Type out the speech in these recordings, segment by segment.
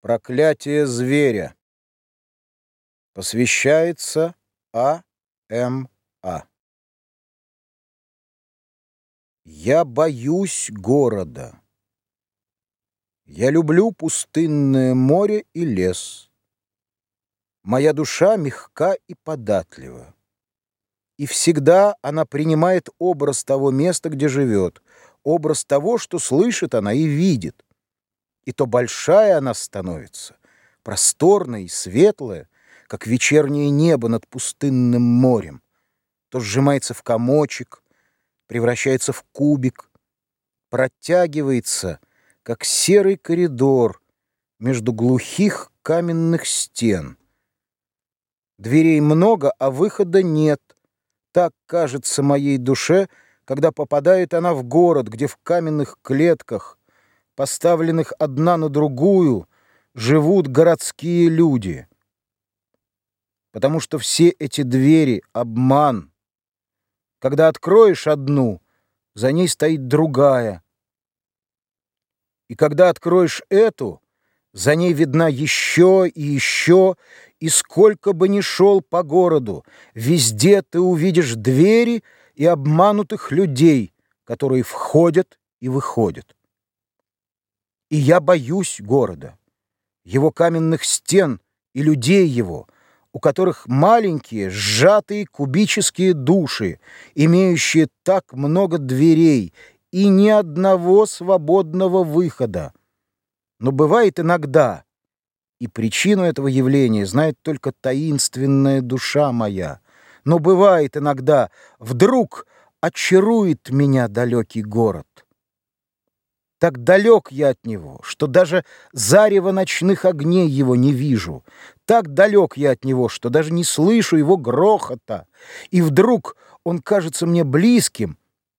Проклятие зверя. Посвящается А. М. А. Я боюсь города. Я люблю пустынное море и лес. Моя душа мягка и податлива. И всегда она принимает образ того места, где живет, образ того, что слышит она и видит и то большая она становится, просторная и светлая, как вечернее небо над пустынным морем, то сжимается в комочек, превращается в кубик, протягивается, как серый коридор между глухих каменных стен. Дверей много, а выхода нет. Так кажется моей душе, когда попадает она в город, где в каменных клетках поставленных одна на другую, живут городские люди. Потому что все эти двери — обман. Когда откроешь одну, за ней стоит другая. И когда откроешь эту, за ней видна еще и еще, и сколько бы ни шел по городу, везде ты увидишь двери и обманутых людей, которые входят и выходят. И я боюсь города, его каменных стен и людей его, у которых маленькие, сжатые кубические души, имеющие так много дверей и ни одного свободного выхода. Но бывает иногда, и причину этого явления знает только таинственная душа моя, но бывает иногда, вдруг очарует меня далекий город. Так далек я от него, что даже зарево ночных огней его не вижу. Так далек я от него, что даже не слышу его грохота. И вдруг он кажется мне близким,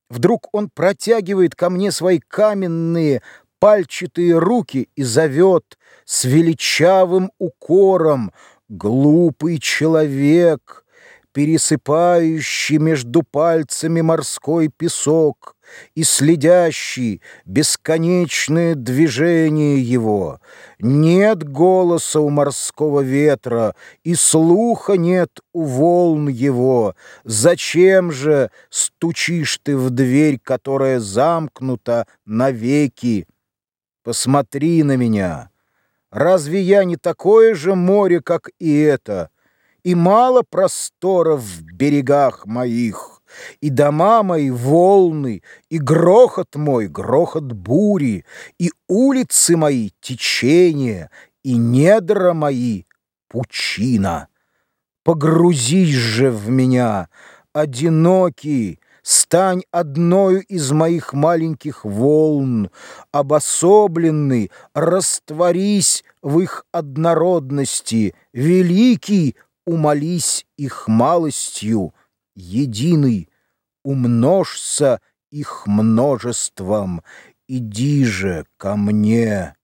вдруг он протягивает ко мне свои каменные пальчатые руки и зовет с величавым укором «Глупый человек!» пересыпающий между пальцами морской песок и следящий бесконечное движение его. Нет голоса у морского ветра, и слуха нет у волн его. Зачем же стучишь ты в дверь, которая замкнута навеки? Посмотри на меня. Разве я не такое же море, как и это?» и мало просторов в берегах моих, и дома мои волны, и грохот мой грохот бури, и улицы мои течение, и недра мои пучина. Погрузись же в меня, одинокий, Стань одною из моих маленьких волн, Обособленный, растворись в их однородности, Великий, умолись их малостью, единый, умножься их множеством, иди же ко мне».